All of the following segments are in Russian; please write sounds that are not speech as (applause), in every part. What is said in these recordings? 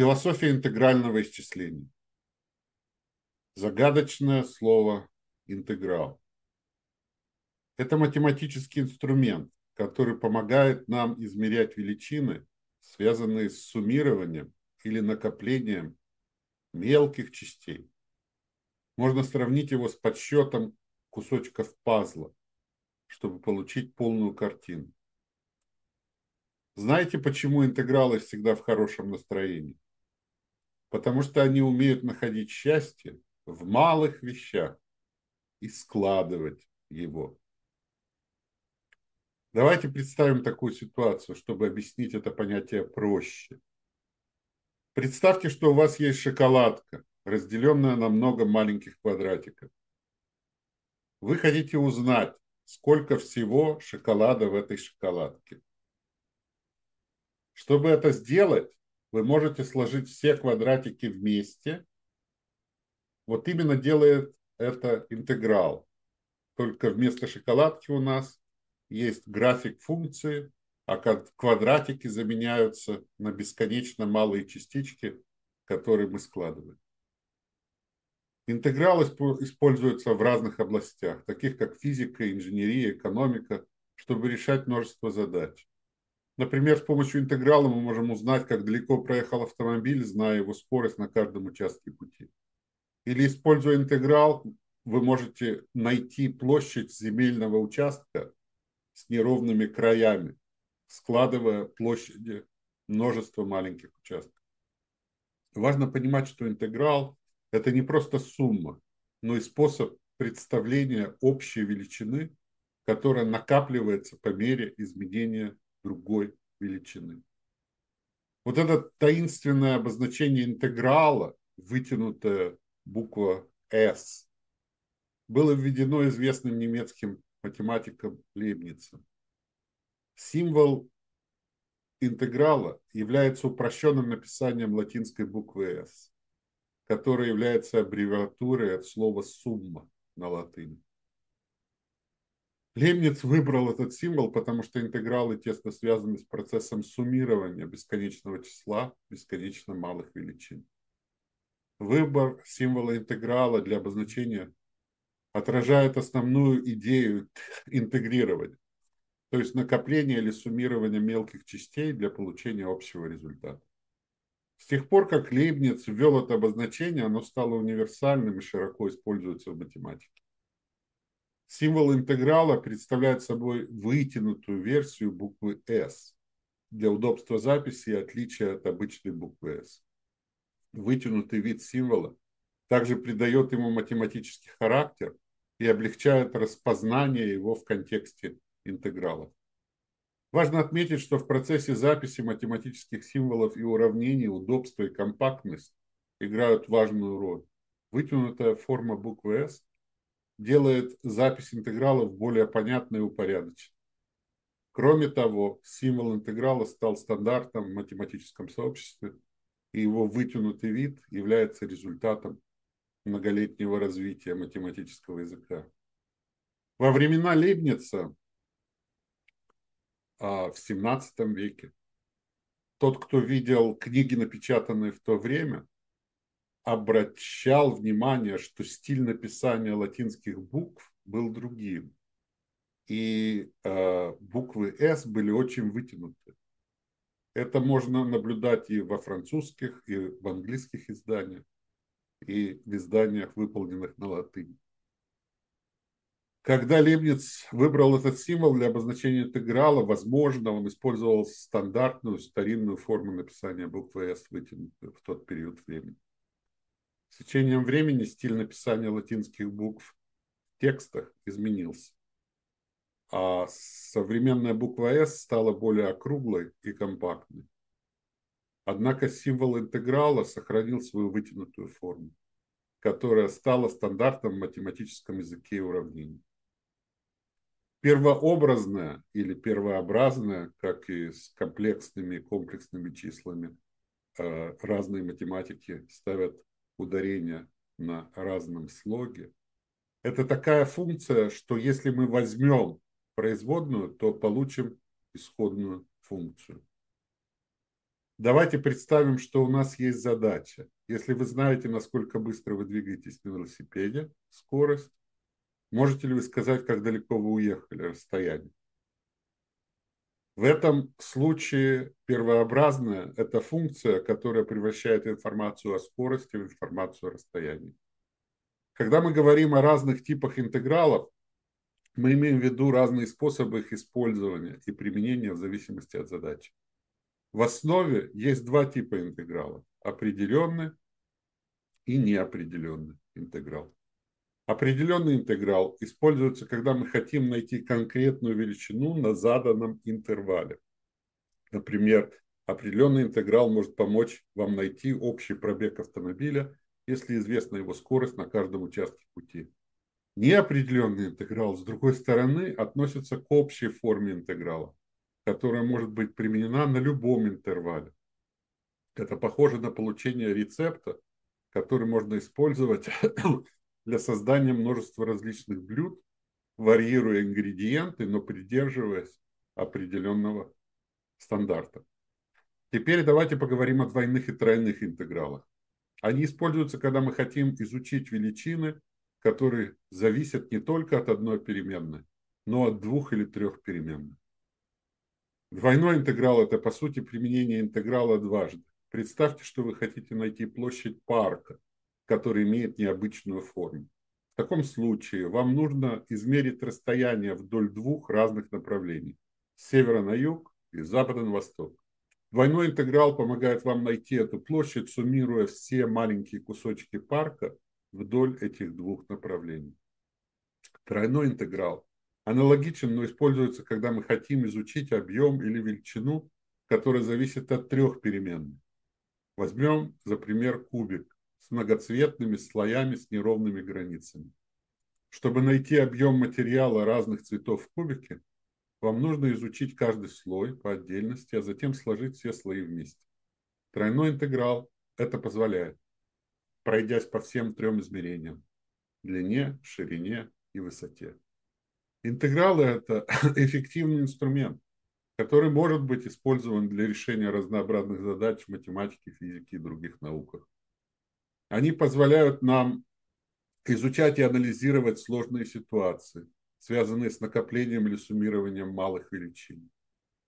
Философия интегрального исчисления. Загадочное слово интеграл. Это математический инструмент, который помогает нам измерять величины, связанные с суммированием или накоплением мелких частей. Можно сравнить его с подсчетом кусочков пазла, чтобы получить полную картину. Знаете, почему интегралы всегда в хорошем настроении? Потому что они умеют находить счастье в малых вещах и складывать его. Давайте представим такую ситуацию, чтобы объяснить это понятие проще. Представьте, что у вас есть шоколадка, разделенная на много маленьких квадратиков. Вы хотите узнать, сколько всего шоколада в этой шоколадке. Чтобы это сделать, вы можете сложить все квадратики вместе. Вот именно делает это интеграл. Только вместо шоколадки у нас есть график функции, а квадратики заменяются на бесконечно малые частички, которые мы складываем. Интеграл используется в разных областях, таких как физика, инженерия, экономика, чтобы решать множество задач. Например, с помощью интеграла мы можем узнать, как далеко проехал автомобиль, зная его скорость на каждом участке пути. Или используя интеграл, вы можете найти площадь земельного участка с неровными краями, складывая площади множества маленьких участков. Важно понимать, что интеграл – это не просто сумма, но и способ представления общей величины, которая накапливается по мере изменения другой величины. Вот это таинственное обозначение интеграла, вытянутая буква S, было введено известным немецким математиком Лейбницем. Символ интеграла является упрощенным написанием латинской буквы S, которая является аббревиатурой от слова «сумма» на латыни. Лейбниц выбрал этот символ, потому что интегралы тесно связаны с процессом суммирования бесконечного числа бесконечно малых величин. Выбор символа интеграла для обозначения отражает основную идею интегрирования, то есть накопление или суммирование мелких частей для получения общего результата. С тех пор, как Лейбниц ввел это обозначение, оно стало универсальным и широко используется в математике. Символ интеграла представляет собой вытянутую версию буквы S для удобства записи и отличия от обычной буквы S. Вытянутый вид символа также придает ему математический характер и облегчает распознание его в контексте интегралов. Важно отметить, что в процессе записи математических символов и уравнений удобство и компактность играют важную роль. Вытянутая форма буквы S делает запись интегралов более понятной и упорядоченной. Кроме того, символ интеграла стал стандартом в математическом сообществе, и его вытянутый вид является результатом многолетнего развития математического языка. Во времена Лейбница а, в XVII веке тот, кто видел книги, напечатанные в то время, обращал внимание, что стиль написания латинских букв был другим. И э, буквы «С» были очень вытянуты. Это можно наблюдать и во французских, и в английских изданиях, и в изданиях, выполненных на латыни. Когда Лебниц выбрал этот символ для обозначения интеграла, возможно, он использовал стандартную старинную форму написания буквы «С», вытянутую в тот период времени. С течением времени стиль написания латинских букв в текстах изменился, а современная буква «С» стала более округлой и компактной. Однако символ интеграла сохранил свою вытянутую форму, которая стала стандартом в математическом языке уравнений. Первообразная или первообразная, как и с комплексными и комплексными числами, э, разные математики ставят ударение на разном слоге. Это такая функция, что если мы возьмем производную, то получим исходную функцию. Давайте представим, что у нас есть задача. Если вы знаете, насколько быстро вы двигаетесь на велосипеде, скорость, можете ли вы сказать, как далеко вы уехали, расстояние? В этом случае первообразная – это функция, которая превращает информацию о скорости в информацию о расстоянии. Когда мы говорим о разных типах интегралов, мы имеем в виду разные способы их использования и применения в зависимости от задачи. В основе есть два типа интегралов – определенный и неопределенный интеграл. Определенный интеграл используется, когда мы хотим найти конкретную величину на заданном интервале. Например, определенный интеграл может помочь вам найти общий пробег автомобиля, если известна его скорость на каждом участке пути. Неопределенный интеграл, с другой стороны, относится к общей форме интеграла, которая может быть применена на любом интервале. Это похоже на получение рецепта, который можно использовать для создания множества различных блюд, варьируя ингредиенты, но придерживаясь определенного стандарта. Теперь давайте поговорим о двойных и тройных интегралах. Они используются, когда мы хотим изучить величины, которые зависят не только от одной переменной, но от двух или трех переменных. Двойной интеграл – это, по сути, применение интеграла дважды. Представьте, что вы хотите найти площадь парка – который имеет необычную форму. В таком случае вам нужно измерить расстояние вдоль двух разных направлений – с севера на юг и с запада на восток. Двойной интеграл помогает вам найти эту площадь, суммируя все маленькие кусочки парка вдоль этих двух направлений. Тройной интеграл аналогичен, но используется, когда мы хотим изучить объем или величину, которая зависит от трех переменных. Возьмем за пример кубик с многоцветными слоями с неровными границами. Чтобы найти объем материала разных цветов в кубике, вам нужно изучить каждый слой по отдельности, а затем сложить все слои вместе. Тройной интеграл это позволяет, пройдясь по всем трем измерениям – длине, ширине и высоте. Интегралы – это (laughs) эффективный инструмент, который может быть использован для решения разнообразных задач в математике, физике и других науках. Они позволяют нам изучать и анализировать сложные ситуации, связанные с накоплением или суммированием малых величин.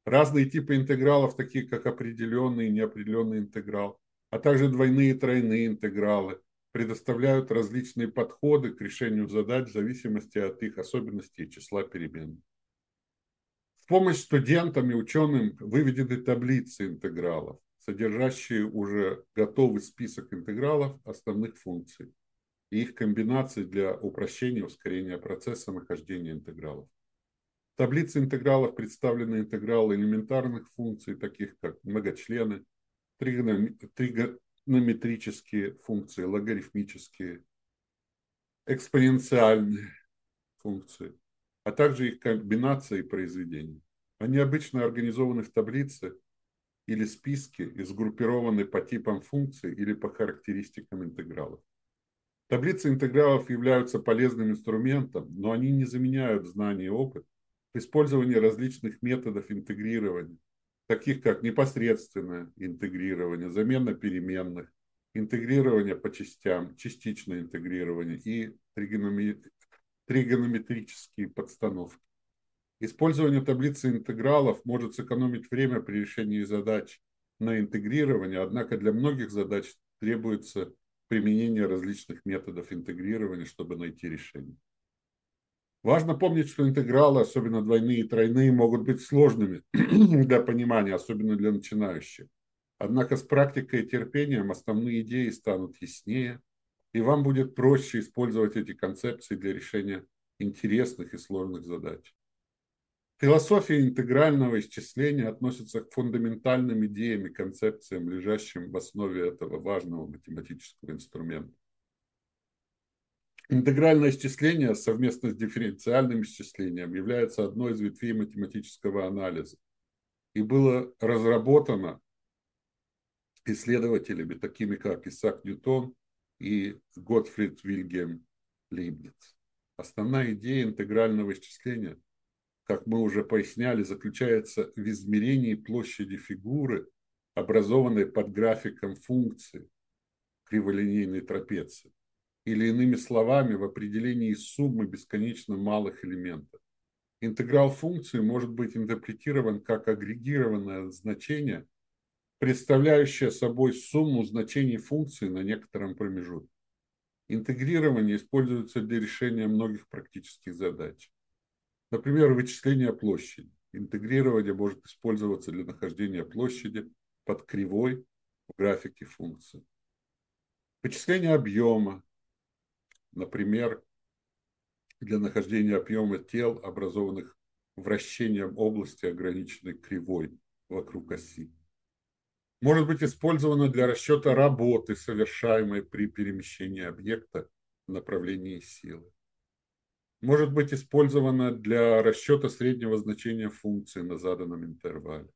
Разные типы интегралов, такие как определенный и неопределенный интеграл, а также двойные и тройные интегралы, предоставляют различные подходы к решению задач в зависимости от их особенностей и числа переменных. В помощь студентам и ученым выведены таблицы интегралов содержащие уже готовый список интегралов основных функций и их комбинаций для упрощения и ускорения процесса нахождения интегралов. В таблице интегралов представлены интегралы элементарных функций, таких как многочлены, тригонометрические функции, логарифмические, экспоненциальные функции, а также их комбинации и произведения. Они обычно организованы в таблице или списки и сгруппированы по типам функций или по характеристикам интегралов. Таблицы интегралов являются полезным инструментом, но они не заменяют знания и опыт в использовании различных методов интегрирования, таких как непосредственное интегрирование, замена переменных, интегрирование по частям, частичное интегрирование и тригонометрические подстановки. Использование таблицы интегралов может сэкономить время при решении задач на интегрирование, однако для многих задач требуется применение различных методов интегрирования, чтобы найти решение. Важно помнить, что интегралы, особенно двойные и тройные, могут быть сложными (clears throat) для понимания, особенно для начинающих. Однако с практикой и терпением основные идеи станут яснее, и вам будет проще использовать эти концепции для решения интересных и сложных задач. Философия интегрального исчисления относится к фундаментальным идеям и концепциям, лежащим в основе этого важного математического инструмента. Интегральное исчисление совместно с дифференциальным исчислением является одной из ветвей математического анализа и было разработано исследователями, такими как Исаак Ньютон и Готфрид Вильгельм Лейбниц. Основная идея интегрального исчисления – как мы уже поясняли, заключается в измерении площади фигуры образованной под графиком функции криволинейной трапеции. Или иными словами, в определении суммы бесконечно малых элементов. Интеграл функции может быть интерпретирован как агрегированное значение, представляющее собой сумму значений функции на некотором промежутке. Интегрирование используется для решения многих практических задач. Например, вычисление площади. Интегрирование может использоваться для нахождения площади под кривой в графике функции. Вычисление объема. Например, для нахождения объема тел, образованных вращением области, ограниченной кривой вокруг оси. Может быть использовано для расчета работы, совершаемой при перемещении объекта в направлении силы может быть использована для расчета среднего значения функции на заданном интервале,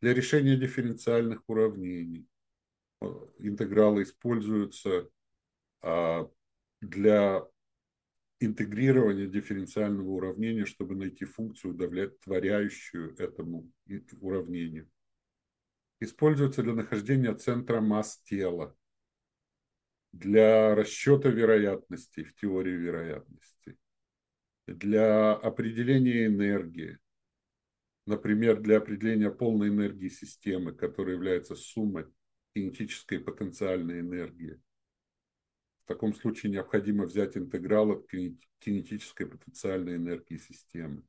для решения дифференциальных уравнений. Интегралы используются а, для интегрирования дифференциального уравнения, чтобы найти функцию, удовлетворяющую этому уравнению. Используется для нахождения центра масс тела, для расчета вероятностей в теории вероятностей для определения энергии, например, для определения полной энергии системы, которая является суммой кинетической потенциальной энергии. В таком случае необходимо взять интеграл от кинетической потенциальной энергии системы.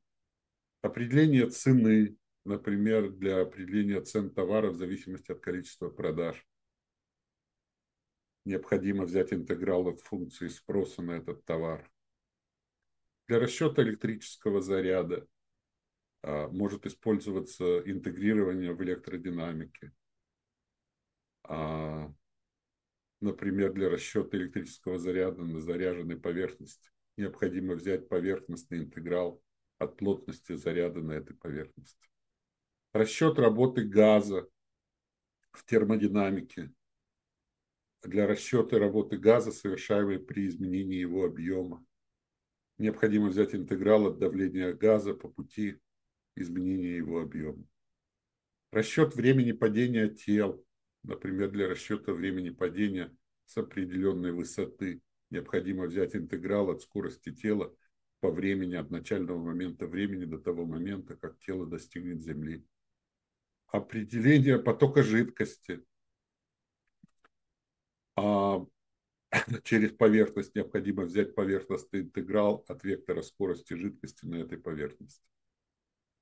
Определение цены, например, для определения цен товара в зависимости от количества продаж. Необходимо взять интеграл от функции спроса на этот товар. Для расчета электрического заряда а, может использоваться интегрирование в электродинамике. А, например, для расчета электрического заряда на заряженной поверхности необходимо взять поверхностный интеграл от плотности заряда на этой поверхности. Расчет работы газа в термодинамике. Для расчета работы газа, совершаемой при изменении его объема необходимо взять интеграл от давления газа по пути изменения его объема. Расчет времени падения тел, например, для расчета времени падения с определенной высоты, необходимо взять интеграл от скорости тела по времени от начального момента времени до того момента, как тело достигнет Земли. Определение потока жидкости. А (laughs) через поверхность необходимо взять поверхностный интеграл от вектора скорости жидкости на этой поверхности.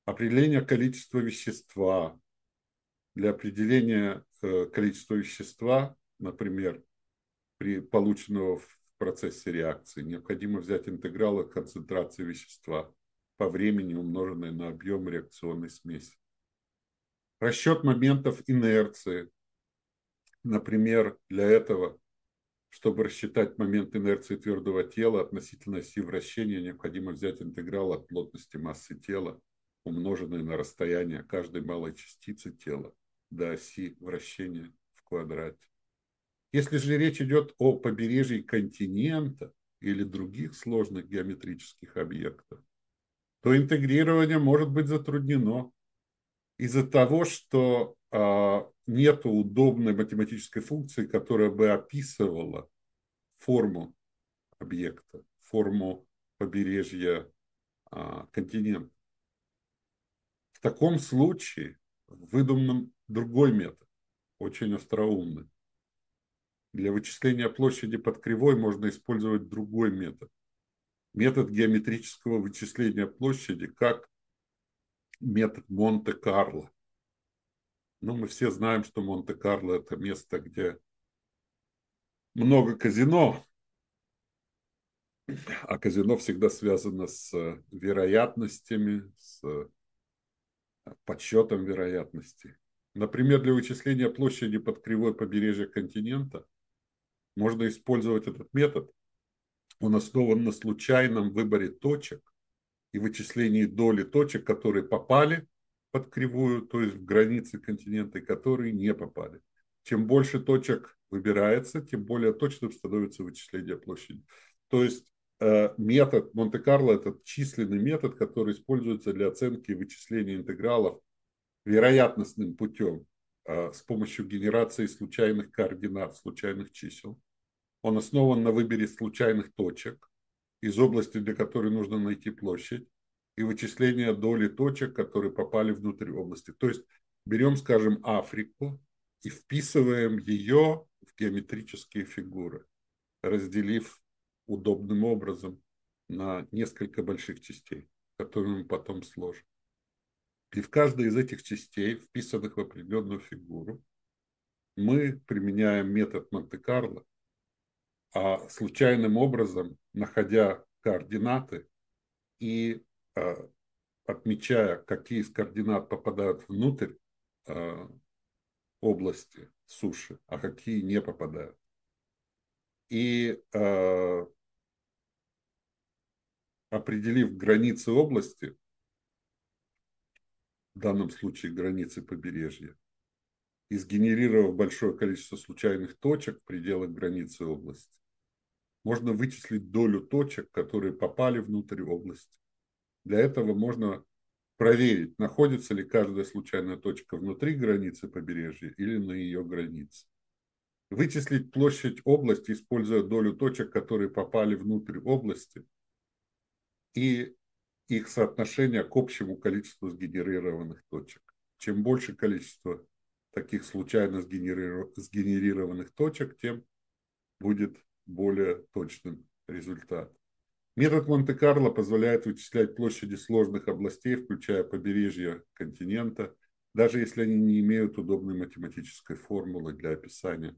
Определение количества вещества. Для определения э, количества вещества, например, при полученного в процессе реакции, необходимо взять интеграл от концентрации вещества по времени, умноженной на объем реакционной смеси. Расчет моментов инерции. Например, для этого чтобы рассчитать момент инерции твердого тела относительно оси вращения, необходимо взять интеграл от плотности массы тела, умноженный на расстояние каждой малой частицы тела до оси вращения в квадрате. Если же речь идет о побережье континента или других сложных геометрических объектов, то интегрирование может быть затруднено из-за того, что а, нет удобной математической функции, которая бы описывала форму объекта, форму побережья а, континента. В таком случае выдуман другой метод, очень остроумный. Для вычисления площади под кривой можно использовать другой метод. Метод геометрического вычисления площади как метод Монте-Карло. Ну, мы все знаем, что Монте-Карло – это место, где много казино, а казино всегда связано с вероятностями, с подсчетом вероятностей. Например, для вычисления площади под кривой побережья континента можно использовать этот метод. Он основан на случайном выборе точек и вычислении доли точек, которые попали под кривую, то есть в границы континента, которые не попали. Чем больше точек выбирается, тем более точным становится вычисление площади. То есть э, метод Монте-Карло – это численный метод, который используется для оценки и вычисления интегралов вероятностным путем. а, с помощью генерации случайных координат, случайных чисел. Он основан на выборе случайных точек из области, для которой нужно найти площадь, и вычисления доли точек, которые попали внутрь области. То есть берем, скажем, Африку и вписываем ее в геометрические фигуры, разделив удобным образом на несколько больших частей, которые мы потом сложим. И в каждой из этих частей, вписанных в определенную фигуру, мы применяем метод Монте-Карло, а случайным образом, находя координаты и отмечая, какие из координат попадают внутрь а, области суши, а какие не попадают. И а, определив границы области, в данном случае границы побережья, и сгенерировав большое количество случайных точек в пределах границы области, можно вычислить долю точек, которые попали внутрь области. Для этого можно проверить, находится ли каждая случайная точка внутри границы побережья или на ее границе. Вычислить площадь области, используя долю точек, которые попали внутрь области, и их соотношение к общему количеству сгенерированных точек. Чем больше количество таких случайно сгенерированных точек, тем будет более точным результат. Метод Монте-Карло позволяет вычислять площади сложных областей, включая побережье континента, даже если они не имеют удобной математической формулы для описания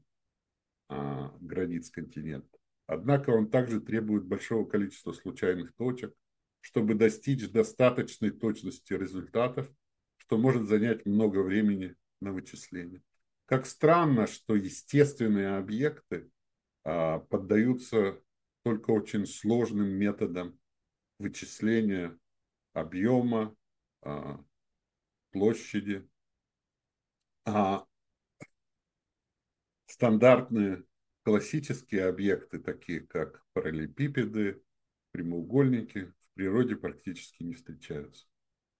а, границ континента. Однако он также требует большого количества случайных точек, чтобы достичь достаточной точности результатов, что может занять много времени на вычисление. Как странно, что естественные объекты а, поддаются только очень сложным методом вычисления объема, а, площади. А стандартные классические объекты, такие как параллелепипеды, прямоугольники, в природе практически не встречаются.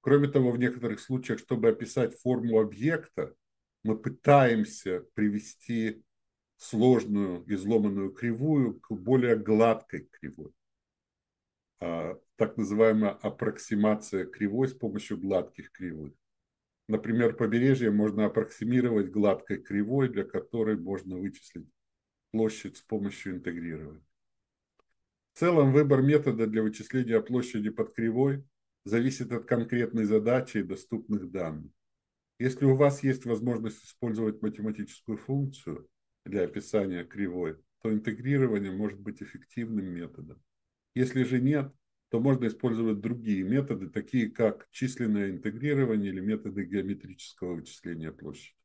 Кроме того, в некоторых случаях, чтобы описать форму объекта, мы пытаемся привести сложную изломанную кривую к более гладкой кривой. А, так называемая аппроксимация кривой с помощью гладких кривых. Например, побережье можно аппроксимировать гладкой кривой, для которой можно вычислить площадь с помощью интегрирования. В целом выбор метода для вычисления площади под кривой зависит от конкретной задачи и доступных данных. Если у вас есть возможность использовать математическую функцию – для описания кривой, то интегрирование может быть эффективным методом. Если же нет, то можно использовать другие методы, такие как численное интегрирование или методы геометрического вычисления площади.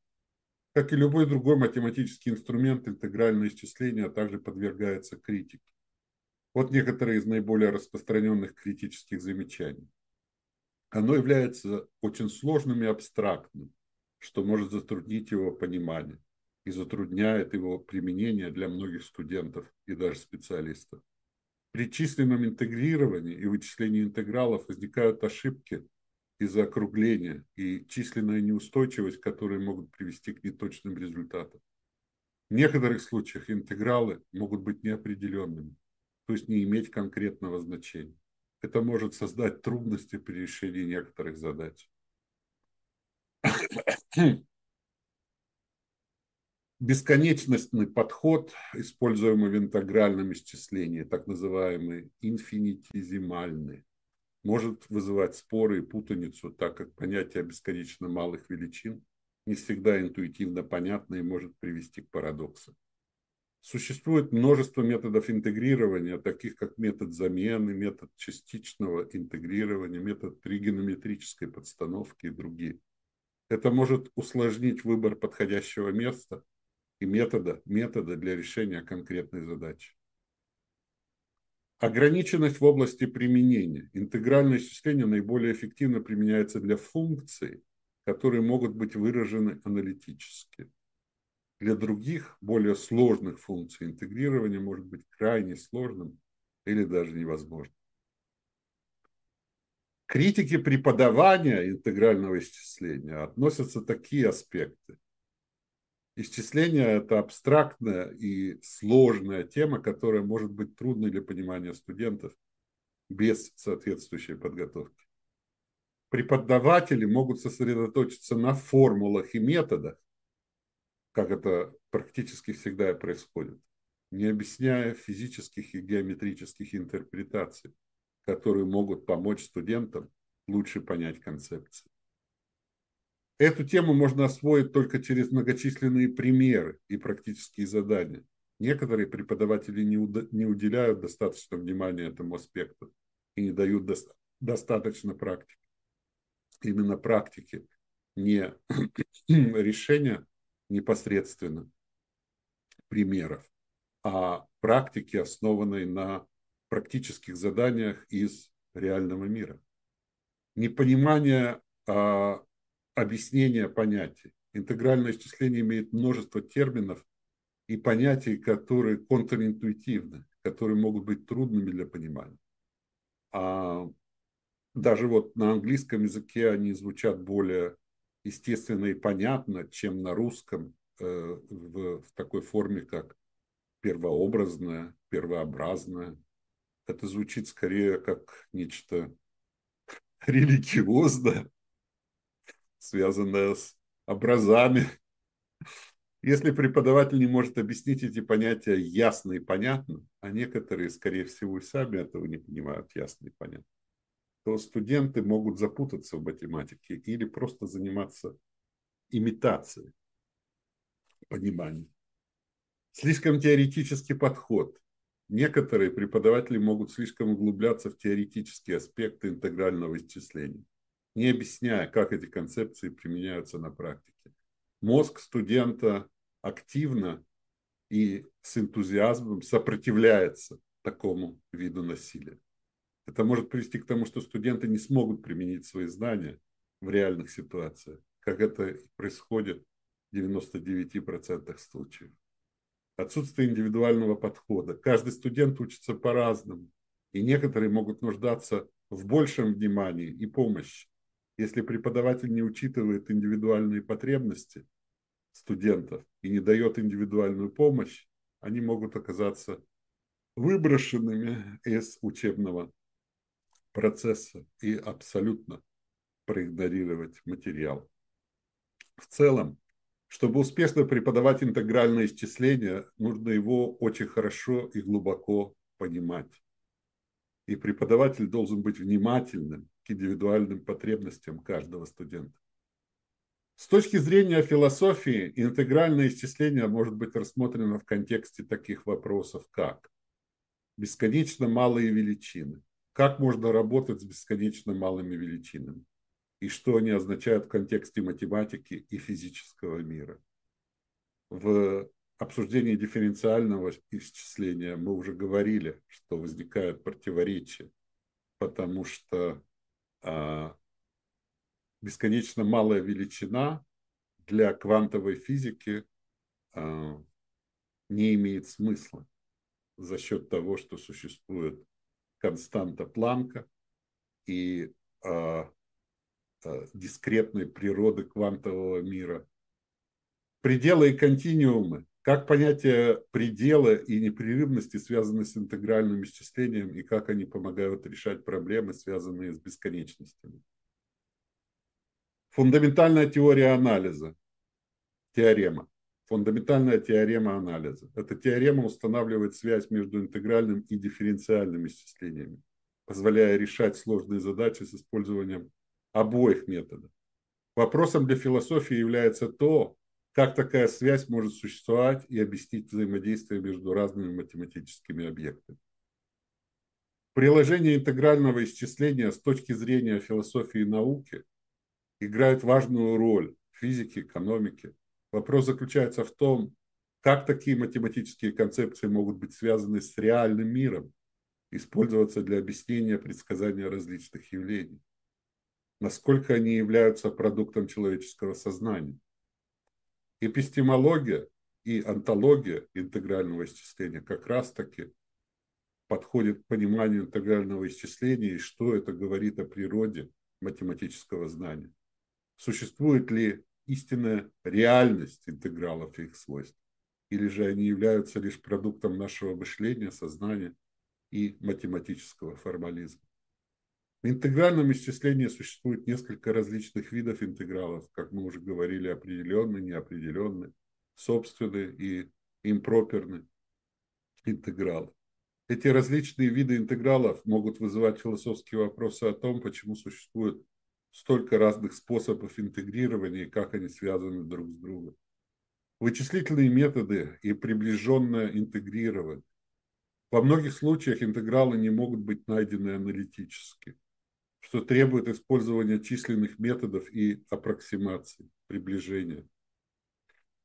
Как и любой другой математический инструмент, интегральное исчисление также подвергается критике. Вот некоторые из наиболее распространенных критических замечаний. Оно является очень сложным и абстрактным, что может затруднить его понимание и затрудняет его применение для многих студентов и даже специалистов. При численном интегрировании и вычислении интегралов возникают ошибки из-за округления и численная неустойчивость, которые могут привести к неточным результатам. В некоторых случаях интегралы могут быть неопределенными, то есть не иметь конкретного значения. Это может создать трудности при решении некоторых задач. Бесконечностный подход, используемый в интегральном исчислении, так называемый инфинитизимальный, может вызывать споры и путаницу, так как понятие бесконечно малых величин не всегда интуитивно понятно и может привести к парадоксам. Существует множество методов интегрирования, таких как метод замены, метод частичного интегрирования, метод тригонометрической подстановки и другие. Это может усложнить выбор подходящего места – и метода, метода для решения конкретной задачи. Ограниченность в области применения. Интегральное исчисление наиболее эффективно применяется для функций, которые могут быть выражены аналитически. Для других, более сложных функций интегрирование может быть крайне сложным или даже невозможным. Критики преподавания интегрального исчисления относятся такие аспекты Исчисление – это абстрактная и сложная тема, которая может быть трудной для понимания студентов без соответствующей подготовки. Преподаватели могут сосредоточиться на формулах и методах, как это практически всегда и происходит, не объясняя физических и геометрических интерпретаций, которые могут помочь студентам лучше понять концепции. Эту тему можно освоить только через многочисленные примеры и практические задания. Некоторые преподаватели не, не уделяют достаточно внимания этому аспекту и не дают до- достаточно практики. Именно практики, не (clears throat) решения непосредственно примеров, а практики, основанной на практических заданиях из реального мира. Непонимание а, объяснения понятий. Интегральное исчисление имеет множество терминов и понятий, которые контринтуитивны, которые могут быть трудными для понимания. А даже вот на английском языке они звучат более естественно и понятно, чем на русском э, в, в такой форме, как первообразное, первообразное. Это звучит скорее как нечто религиозное, связанное с образами. Если преподаватель не может объяснить эти понятия ясно и понятно, а некоторые, скорее всего, и сами этого не понимают ясно и понятно, то студенты могут запутаться в математике или просто заниматься имитацией понимания. Слишком теоретический подход. Некоторые преподаватели могут слишком углубляться в теоретические аспекты интегрального исчисления не объясняя, как эти концепции применяются на практике. Мозг студента активно и с энтузиазмом сопротивляется такому виду насилия. Это может привести к тому, что студенты не смогут применить свои знания в реальных ситуациях, как это происходит в 99% случаев. Отсутствие индивидуального подхода. Каждый студент учится по-разному, и некоторые могут нуждаться в большем внимании и помощи, если преподаватель не учитывает индивидуальные потребности студентов и не дает индивидуальную помощь, они могут оказаться выброшенными из учебного процесса и абсолютно проигнорировать материал. В целом, чтобы успешно преподавать интегральное исчисление, нужно его очень хорошо и глубоко понимать. И преподаватель должен быть внимательным к индивидуальным потребностям каждого студента. С точки зрения философии, интегральное исчисление может быть рассмотрено в контексте таких вопросов, как бесконечно малые величины. Как можно работать с бесконечно малыми величинами? И что они означают в контексте математики и физического мира? В обсуждении дифференциального исчисления мы уже говорили, что возникают противоречия, потому что бесконечно малая величина для квантовой физики а, не имеет смысла за счет того, что существует константа Планка и а, дискретной природы квантового мира. Пределы и континуумы. Как понятие предела и непрерывности связаны с интегральным исчислением и как они помогают решать проблемы, связанные с бесконечностями. Фундаментальная теория анализа. Теорема. Фундаментальная теорема анализа. Эта теорема устанавливает связь между интегральным и дифференциальным исчислениями, позволяя решать сложные задачи с использованием обоих методов. Вопросом для философии является то, как такая связь может существовать и объяснить взаимодействие между разными математическими объектами. Приложение интегрального исчисления с точки зрения философии науки играет важную роль в физике, экономике. Вопрос заключается в том, как такие математические концепции могут быть связаны с реальным миром, использоваться для объяснения предсказания различных явлений, насколько они являются продуктом человеческого сознания. Эпистемология и антология интегрального исчисления как раз-таки подходит к пониманию интегрального исчисления и что это говорит о природе математического знания. Существует ли истинная реальность интегралов и их свойств? Или же они являются лишь продуктом нашего мышления, сознания и математического формализма? В интегральном исчислении существует несколько различных видов интегралов, как мы уже говорили, определенные, неопределенные, собственные и импроперные интегралы. Эти различные виды интегралов могут вызывать философские вопросы о том, почему существует столько разных способов интегрирования и как они связаны друг с другом. Вычислительные методы и приближенное интегрирование. Во многих случаях интегралы не могут быть найдены аналитически что требует использования численных методов и аппроксимаций, приближения.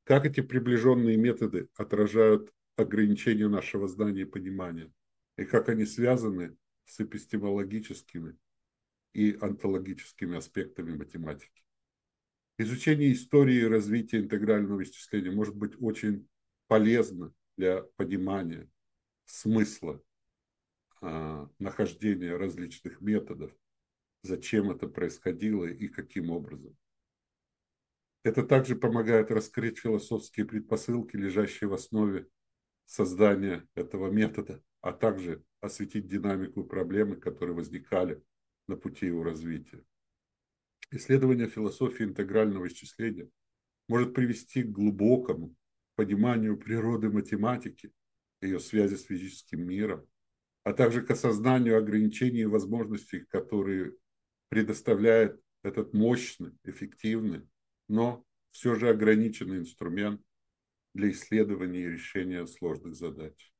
Как эти приближенные методы отражают ограничения нашего знания и понимания, и как они связаны с эпистемологическими и онтологическими аспектами математики. Изучение истории развития интегрального исчисления может быть очень полезно для понимания смысла а, нахождения различных методов зачем это происходило и каким образом. Это также помогает раскрыть философские предпосылки, лежащие в основе создания этого метода, а также осветить динамику проблемы, которые возникали на пути его развития. Исследование философии интегрального исчисления может привести к глубокому пониманию природы математики, ее связи с физическим миром, а также к осознанию ограничений и возможностей, которые предоставляет этот мощный, эффективный, но все же ограниченный инструмент для исследования и решения сложных задач.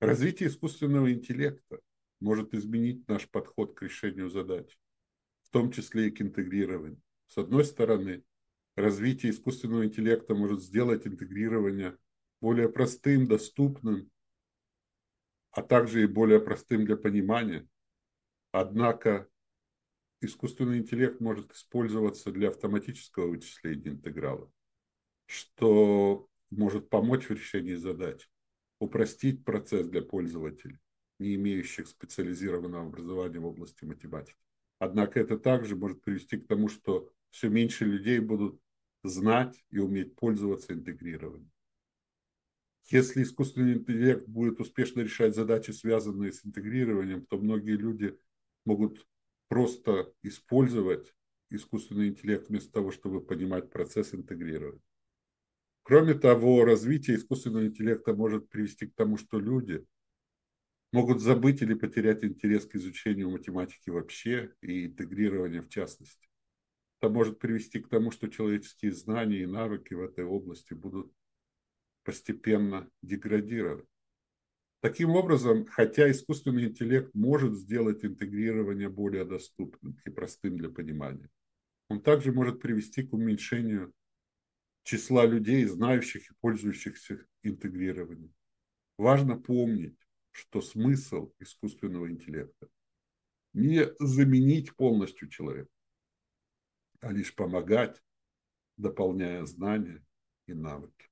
Развитие искусственного интеллекта может изменить наш подход к решению задач, в том числе и к интегрированию. С одной стороны, развитие искусственного интеллекта может сделать интегрирование более простым, доступным, а также и более простым для понимания. Однако искусственный интеллект может использоваться для автоматического вычисления интеграла, что может помочь в решении задач, упростить процесс для пользователей, не имеющих специализированного образования в области математики. Однако это также может привести к тому, что все меньше людей будут знать и уметь пользоваться интегрированием. Если искусственный интеллект будет успешно решать задачи, связанные с интегрированием, то многие люди могут просто использовать искусственный интеллект вместо того, чтобы понимать процесс интегрировать. Кроме того, развитие искусственного интеллекта может привести к тому, что люди могут забыть или потерять интерес к изучению математики вообще и интегрирования в частности. Это может привести к тому, что человеческие знания и навыки в этой области будут постепенно деградировать. Таким образом, хотя искусственный интеллект может сделать интегрирование более доступным и простым для понимания, он также может привести к уменьшению числа людей, знающих и пользующихся интегрированием. Важно помнить, что смысл искусственного интеллекта не заменить полностью человека, а лишь помогать, дополняя знания и навыки.